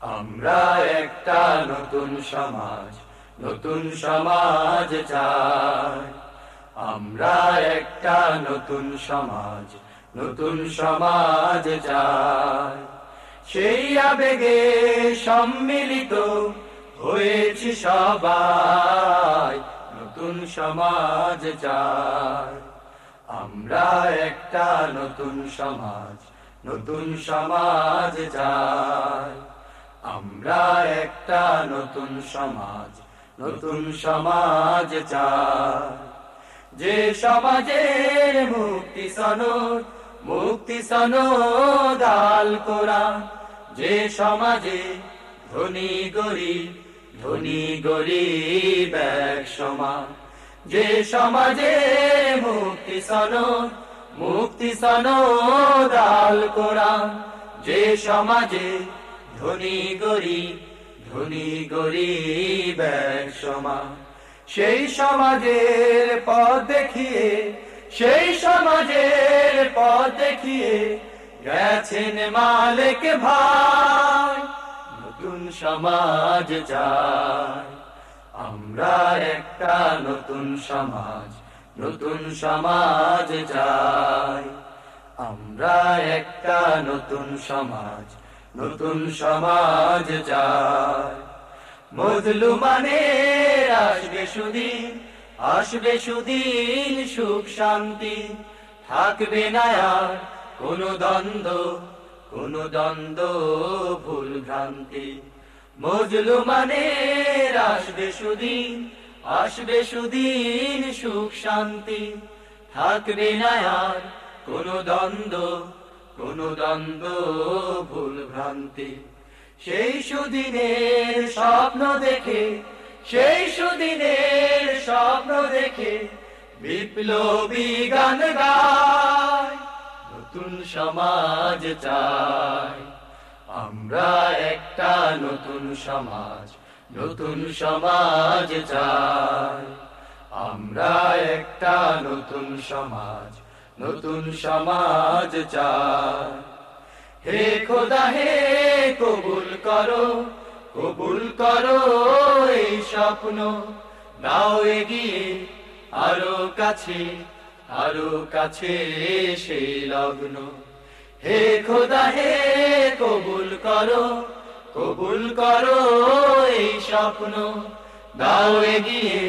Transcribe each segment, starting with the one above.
আমরা একটা নতুন সমাজ নতুন সমাজ চাই। আমরা একটা নতুন সমাজ নতুন সমাজ চাই। সেই আবেগে সম্মিলিত হয়েছি সবাই, নতুন সমাজ চাই। আমরা একটা নতুন সমাজ নতুন সমাজ চাই। আমরা একটা নতুন সমাজ নতুন সমাজ যে সমাজের মুক্তি সনদ মুক্তি সনদ আল কোরআন। যে সমাজে ধনী গরিব ধনী গরিব এক সমান। যে সমাজে মুক্তি সনদ মুক্তি সনদ আল কোরআন। যে সমাজে ধনী গরিব ধনী গরিব সমান। সেই সমাজের পথ দেখিয়ে, সেই সমাজের পথ দেখিয়ে গেছেন মালিক ভাই, নতুন সমাজ যায় আমরা একটা নতুন সমাজ নতুন সমাজ চাই। আমরা একটা নতুন সমাজ নতুন সমাজ চাই। মজলুমানের আসবে সুদিন আসবে সুদিন সুখ শান্তি। থাকবে না আর কোনো দ্বন্দ্ব কোনো দ্বন্দ্ব ভুল ভ্রান্তি। মজলুমানের আসবে সুদিন আসবে সুদিন সুখ শান্তি। থাকবে না আর কোনো দ্বন্দ্ব কোনো দ্বন্দ্ব, ভুল ভ্রান্তি। সেই সুদিনের স্বপ্ন দেখে, সেই সুদিনের স্বপ্ন দেখে বিপ্লবী গান গায়, নতুন সমাজ চাই আমরা একটা নতুন সমাজ নতুন সমাজ চাই। আমরা একটা নতুন সমাজ নতুন সমাজ চাই। হে খোদা, হে কবুল করো কবুল করো এই স্বপ্ন। নাও এগিয়ে, আরও কাছে আরও কাছে সেই লগ্ন। হে খোদা, হে কবুল করো কবুল করো এই স্বপ্ন। দাও এগিয়ে,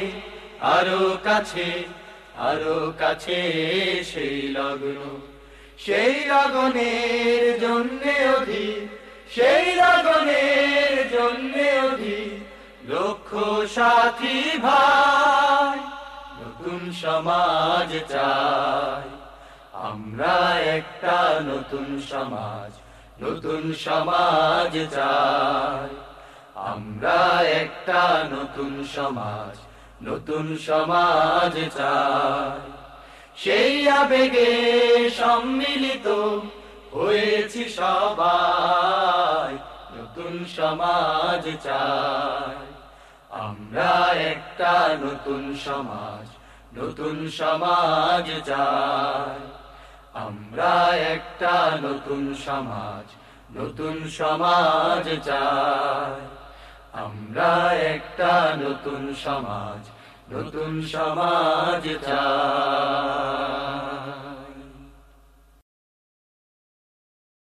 আরও কাছে আরও কাছে সেই লগ্ন, সেই লগনের জন্য অধিক সেই লগনের জন্য অধিক লক্ষ সাথী ভাই, নতুন সমাজ চাই। আমরা একটা নতুন সমাজ নতুন সমাজ চাই। আমরা একটা নতুন সমাজ নতুন সমাজ সেই আবেগে সম্মিলিত হয়েছি সবাই। নতুন সমাজ আমরা একটা নতুন সমাজ নতুন সমাজ চাই। আমরা একটা নতুন সমাজ নতুন সমাজ চাই। আমরা একটা নতুন সমাজ নতুন সমাজ চাই।